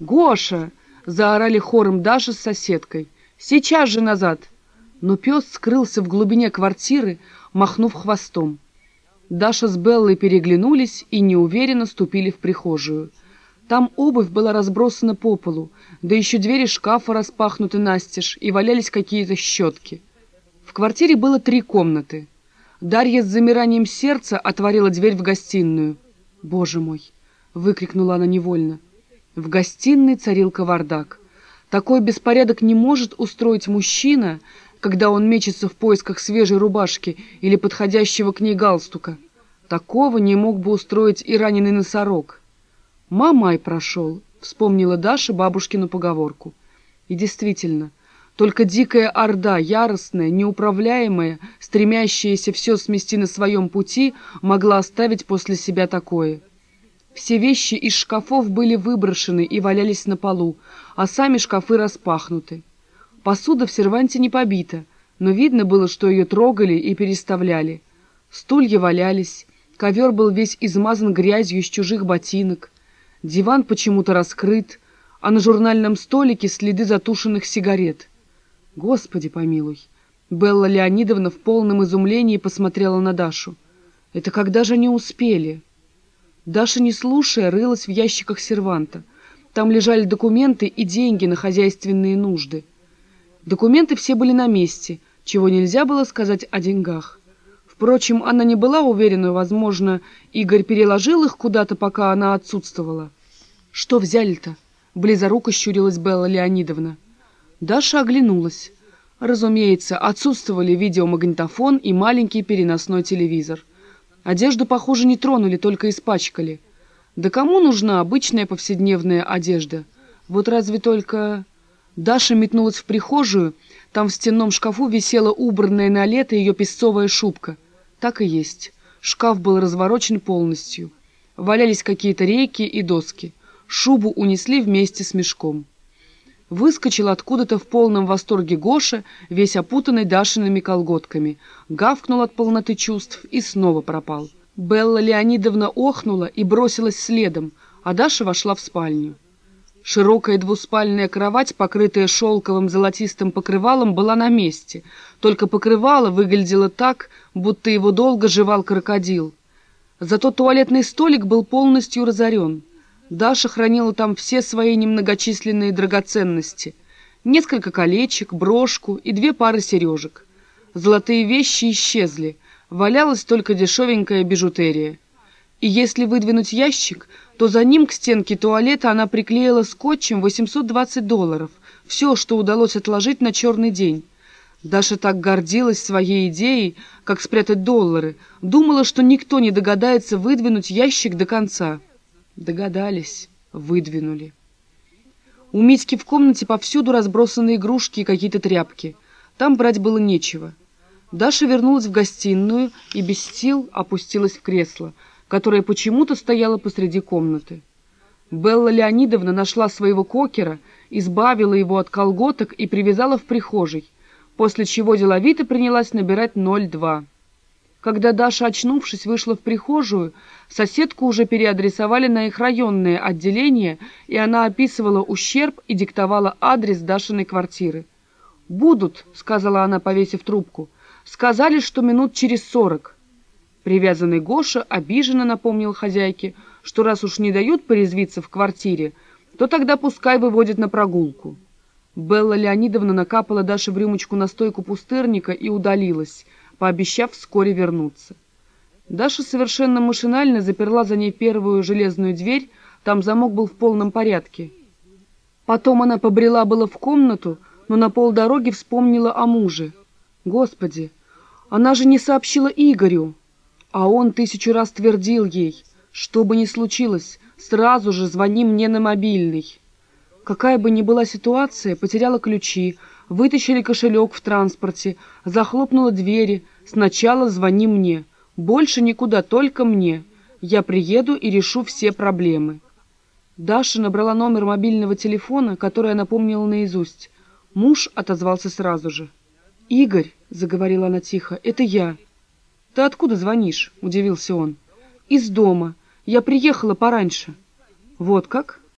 «Гоша!» — заорали хором Даша с соседкой. «Сейчас же назад!» Но пес скрылся в глубине квартиры, махнув хвостом. Даша с Беллой переглянулись и неуверенно ступили в прихожую. Там обувь была разбросана по полу, да еще двери шкафа распахнуты настежь, и валялись какие-то щетки. В квартире было три комнаты. Дарья с замиранием сердца отворила дверь в гостиную. «Боже мой!» — выкрикнула она невольно. В гостиной царил кавардак. Такой беспорядок не может устроить мужчина, когда он мечется в поисках свежей рубашки или подходящего к ней галстука. Такого не мог бы устроить и раненый носорог. «Мамай прошел», — вспомнила Даша бабушкину поговорку. И действительно, только дикая орда, яростная, неуправляемая, стремящаяся все смести на своем пути, могла оставить после себя такое. Все вещи из шкафов были выброшены и валялись на полу, а сами шкафы распахнуты. Посуда в серванте не побита, но видно было, что ее трогали и переставляли. Стулья валялись, ковер был весь измазан грязью из чужих ботинок, диван почему-то раскрыт, а на журнальном столике следы затушенных сигарет. Господи помилуй! Белла Леонидовна в полном изумлении посмотрела на Дашу. Это когда же они успели? Даша, не слушая, рылась в ящиках серванта. Там лежали документы и деньги на хозяйственные нужды. Документы все были на месте, чего нельзя было сказать о деньгах. Впрочем, она не была уверена, возможно, Игорь переложил их куда-то, пока она отсутствовала. «Что взяли-то?» — близоруко щурилась Белла Леонидовна. Даша оглянулась. Разумеется, отсутствовали видеомагнитофон и маленький переносной телевизор. Одежду, похоже, не тронули, только испачкали. Да кому нужна обычная повседневная одежда? Вот разве только... Даша метнулась в прихожую, там в стенном шкафу висела убранная на лето ее песцовая шубка. Так и есть. Шкаф был разворочен полностью. Валялись какие-то рейки и доски. Шубу унесли вместе с мешком. Выскочил откуда-то в полном восторге Гоша, весь опутанный Дашиными колготками. Гавкнул от полноты чувств и снова пропал. Белла Леонидовна охнула и бросилась следом, а Даша вошла в спальню. Широкая двуспальная кровать, покрытая шелковым золотистым покрывалом, была на месте. Только покрывало выглядело так, будто его долго жевал крокодил. Зато туалетный столик был полностью разорен. Даша хранила там все свои немногочисленные драгоценности. Несколько колечек, брошку и две пары сережек. Золотые вещи исчезли. Валялась только дешевенькая бижутерия. И если выдвинуть ящик, то за ним к стенке туалета она приклеила скотчем 820 долларов. Все, что удалось отложить на черный день. Даша так гордилась своей идеей, как спрятать доллары. Думала, что никто не догадается выдвинуть ящик до конца. Догадались, выдвинули. У Митьки в комнате повсюду разбросаны игрушки и какие-то тряпки. Там брать было нечего. Даша вернулась в гостиную и без сил опустилась в кресло — которая почему-то стояла посреди комнаты. Белла Леонидовна нашла своего кокера, избавила его от колготок и привязала в прихожей, после чего деловито принялась набирать 02. Когда Даша, очнувшись, вышла в прихожую, соседку уже переадресовали на их районное отделение, и она описывала ущерб и диктовала адрес Дашиной квартиры. «Будут», — сказала она, повесив трубку. «Сказали, что минут через сорок». Привязанный Гоша обиженно напомнил хозяйке, что раз уж не дают порезвиться в квартире, то тогда пускай выводят на прогулку. Белла Леонидовна накапала Даше в рюмочку настойку пустырника и удалилась, пообещав вскоре вернуться. Даша совершенно машинально заперла за ней первую железную дверь, там замок был в полном порядке. Потом она побрела было в комнату, но на полдороги вспомнила о муже. Господи, она же не сообщила Игорю! А он тысячу раз твердил ей, что бы ни случилось, сразу же звони мне на мобильный. Какая бы ни была ситуация, потеряла ключи, вытащили кошелек в транспорте, захлопнула двери, сначала звони мне. Больше никуда, только мне. Я приеду и решу все проблемы. Даша набрала номер мобильного телефона, который она помнила наизусть. Муж отозвался сразу же. «Игорь», — заговорила она тихо, — «это я». «Ты откуда звонишь?» — удивился он. «Из дома. Я приехала пораньше». «Вот как?»